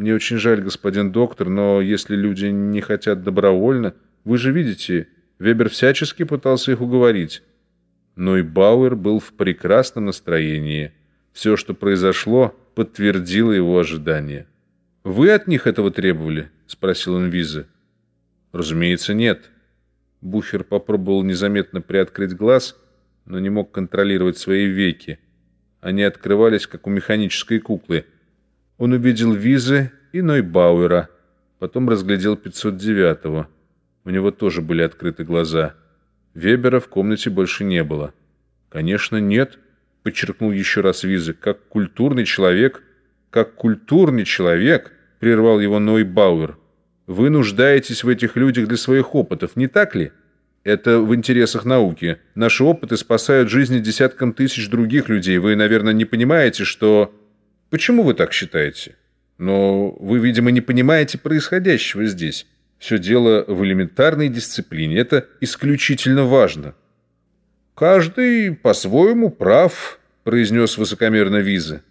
Мне очень жаль, господин доктор, но если люди не хотят добровольно... Вы же видите, Вебер всячески пытался их уговорить. Но и Бауэр был в прекрасном настроении. Все, что произошло, подтвердило его ожидания. «Вы от них этого требовали?» — спросил он Визы. «Разумеется, нет». Бухер попробовал незаметно приоткрыть глаз, но не мог контролировать свои веки. Они открывались, как у механической куклы. Он увидел Визы и Нойбауэра, потом разглядел 509-го. У него тоже были открыты глаза. Вебера в комнате больше не было. «Конечно, нет», — подчеркнул еще раз Визы, — «как культурный человек...» «Как культурный человек», — прервал его Нойбауэр, — «вы нуждаетесь в этих людях для своих опытов, не так ли?» Это в интересах науки. Наши опыты спасают жизни десяткам тысяч других людей. Вы, наверное, не понимаете, что... Почему вы так считаете? Но вы, видимо, не понимаете происходящего здесь. Все дело в элементарной дисциплине. Это исключительно важно. «Каждый по-своему прав», — произнес высокомерно Виза.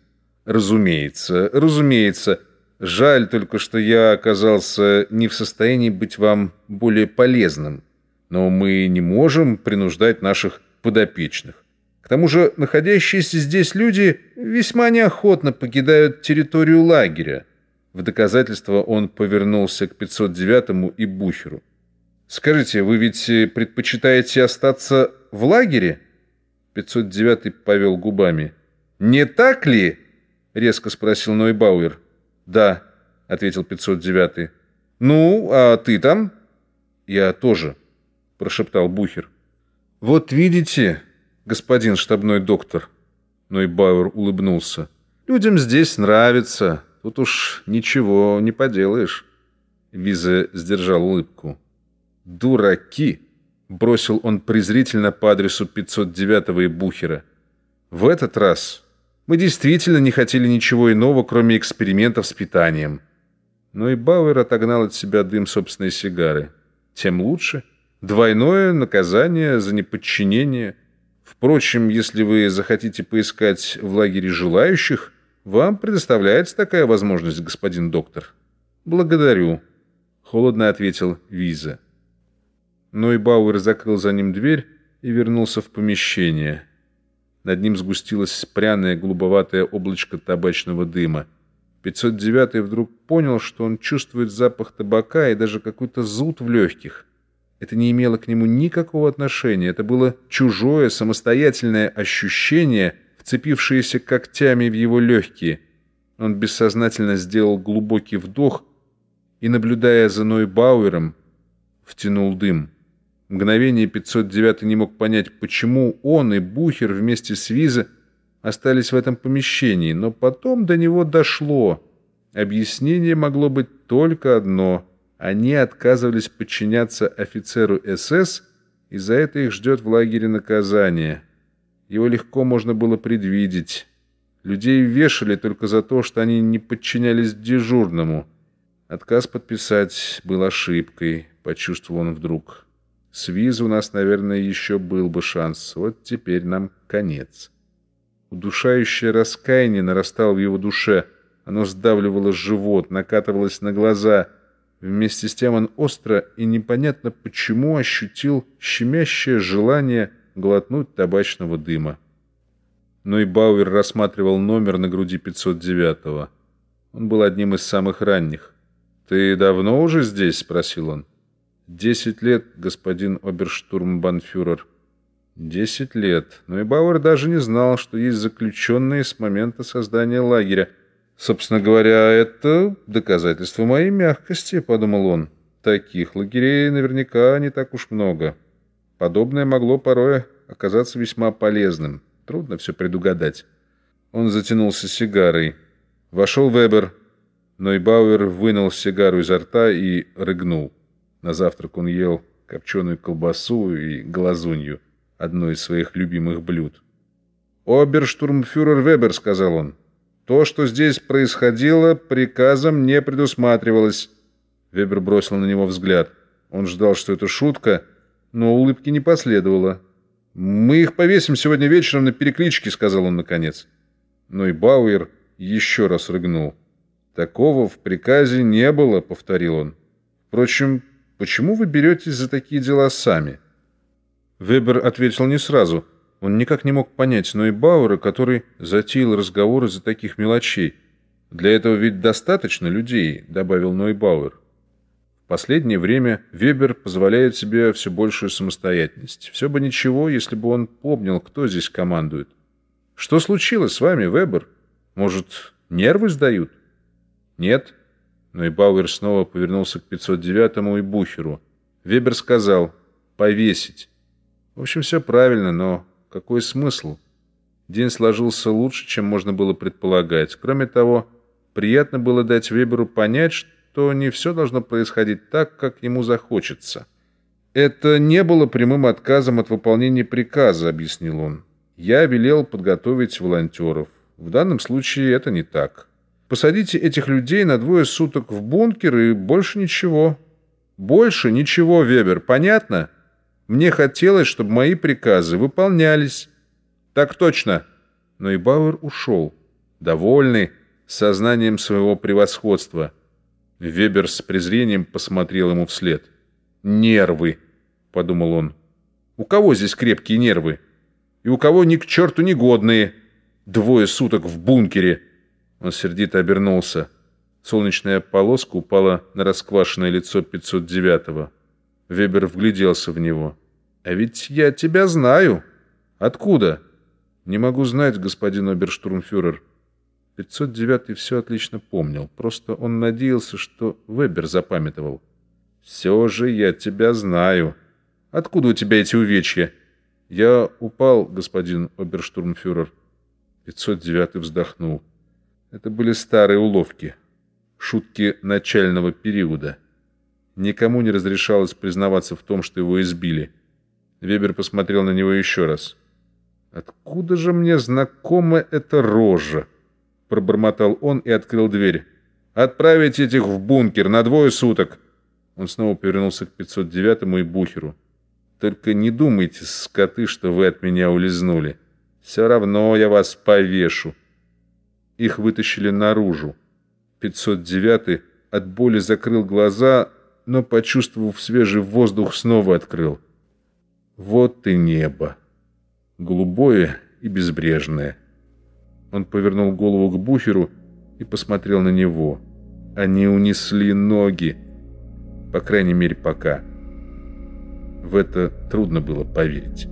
«Разумеется, разумеется. Жаль только, что я оказался не в состоянии быть вам более полезным» но мы не можем принуждать наших подопечных. К тому же находящиеся здесь люди весьма неохотно покидают территорию лагеря. В доказательство он повернулся к 509-му и Бухеру. «Скажите, вы ведь предпочитаете остаться в лагере?» 509-й повел губами. «Не так ли?» — резко спросил Нойбауэр. «Да», — ответил 509-й. «Ну, а ты там?» «Я тоже», прошептал Бухер. «Вот видите, господин штабной доктор», — Нойбауэр улыбнулся, — «людям здесь нравится, тут уж ничего не поделаешь». Виза сдержал улыбку. «Дураки!» — бросил он презрительно по адресу 509-го и Бухера. «В этот раз мы действительно не хотели ничего иного, кроме экспериментов с питанием». Но и Бауэр отогнал от себя дым собственной сигары. «Тем лучше». Двойное наказание за неподчинение. Впрочем, если вы захотите поискать в лагере желающих, вам предоставляется такая возможность, господин доктор. Благодарю, холодно ответил Виза. Нойбауэр закрыл за ним дверь и вернулся в помещение. Над ним сгустилось пряное голубоватое облачко табачного дыма. 509 вдруг понял, что он чувствует запах табака и даже какой-то зуд в легких. Это не имело к нему никакого отношения. Это было чужое, самостоятельное ощущение, вцепившееся когтями в его легкие. Он бессознательно сделал глубокий вдох и, наблюдая за Ной Бауэром, втянул дым. Мгновение 509 не мог понять, почему он и Бухер вместе с Виза остались в этом помещении, но потом до него дошло. Объяснение могло быть только одно — они отказывались подчиняться офицеру СС, и за это их ждет в лагере наказание. Его легко можно было предвидеть. Людей вешали только за то, что они не подчинялись дежурному. Отказ подписать был ошибкой, почувствовал он вдруг. С визы у нас, наверное, еще был бы шанс. Вот теперь нам конец. Удушающее раскаяние нарастало в его душе. Оно сдавливало живот, накатывалось на глаза — Вместе с тем он остро и непонятно почему ощутил щемящее желание глотнуть табачного дыма. Но и Бауэр рассматривал номер на груди 509-го. Он был одним из самых ранних. «Ты давно уже здесь?» — спросил он. «Десять лет, господин оберштурмбанфюрер». «Десять лет. Но и Бауэр даже не знал, что есть заключенные с момента создания лагеря. Собственно говоря, это доказательство моей мягкости, подумал он. Таких лагерей наверняка не так уж много. Подобное могло порой оказаться весьма полезным. Трудно все предугадать. Он затянулся сигарой. Вошел Вебер, но и Бауэр вынул сигару изо рта и рыгнул. На завтрак он ел копченую колбасу и глазунью, одно из своих любимых блюд. «Оберштурмфюрер Вебер», — сказал он, — то, что здесь происходило, приказом не предусматривалось. Вебер бросил на него взгляд. Он ждал, что это шутка, но улыбки не последовало. «Мы их повесим сегодня вечером на перекличке», — сказал он наконец. Но и Бауэр еще раз рыгнул. Такого в приказе не было, повторил он. Впрочем, почему вы беретесь за такие дела сами? Вебер ответил не сразу. Он никак не мог понять но и Бауэра, который затеял разговор из-за таких мелочей. «Для этого ведь достаточно людей», — добавил Нойбауэр. В последнее время Вебер позволяет себе все большую самостоятельность. Все бы ничего, если бы он помнил, кто здесь командует. «Что случилось с вами, Вебер? Может, нервы сдают?» «Нет». Нойбауэр снова повернулся к 509-му и Бухеру. Вебер сказал «повесить». В общем, все правильно, но какой смысл? День сложился лучше, чем можно было предполагать. Кроме того, приятно было дать Веберу понять, что не все должно происходить так, как ему захочется. «Это не было прямым отказом от выполнения приказа», — объяснил он. «Я велел подготовить волонтеров. В данном случае это не так. Посадите этих людей на двое суток в бункер и больше ничего». «Больше ничего, Вебер, понятно?» Мне хотелось, чтобы мои приказы выполнялись. Так точно. Но и Бауэр ушел, довольный сознанием своего превосходства. Вебер с презрением посмотрел ему вслед. «Нервы», — подумал он. «У кого здесь крепкие нервы? И у кого ни к черту негодные? Двое суток в бункере!» Он сердито обернулся. Солнечная полоска упала на расквашенное лицо 509-го. Вебер вгляделся в него. «А ведь я тебя знаю. Откуда?» «Не могу знать, господин оберштурмфюрер». 509-й все отлично помнил. Просто он надеялся, что Вебер запамятовал. «Все же я тебя знаю. Откуда у тебя эти увечья?» «Я упал, господин оберштурмфюрер». 509-й вздохнул. Это были старые уловки. Шутки начального периода. Никому не разрешалось признаваться в том, что его избили. Вебер посмотрел на него еще раз. «Откуда же мне знакома эта рожа?» Пробормотал он и открыл дверь. «Отправить этих в бункер на двое суток!» Он снова повернулся к 509-му и Бухеру. «Только не думайте, скоты, что вы от меня улизнули. Все равно я вас повешу». Их вытащили наружу. 509-й от боли закрыл глаза, но, почувствовав свежий воздух, снова открыл. Вот и небо. Голубое и безбрежное. Он повернул голову к Бухеру и посмотрел на него. Они унесли ноги. По крайней мере, пока. В это трудно было поверить.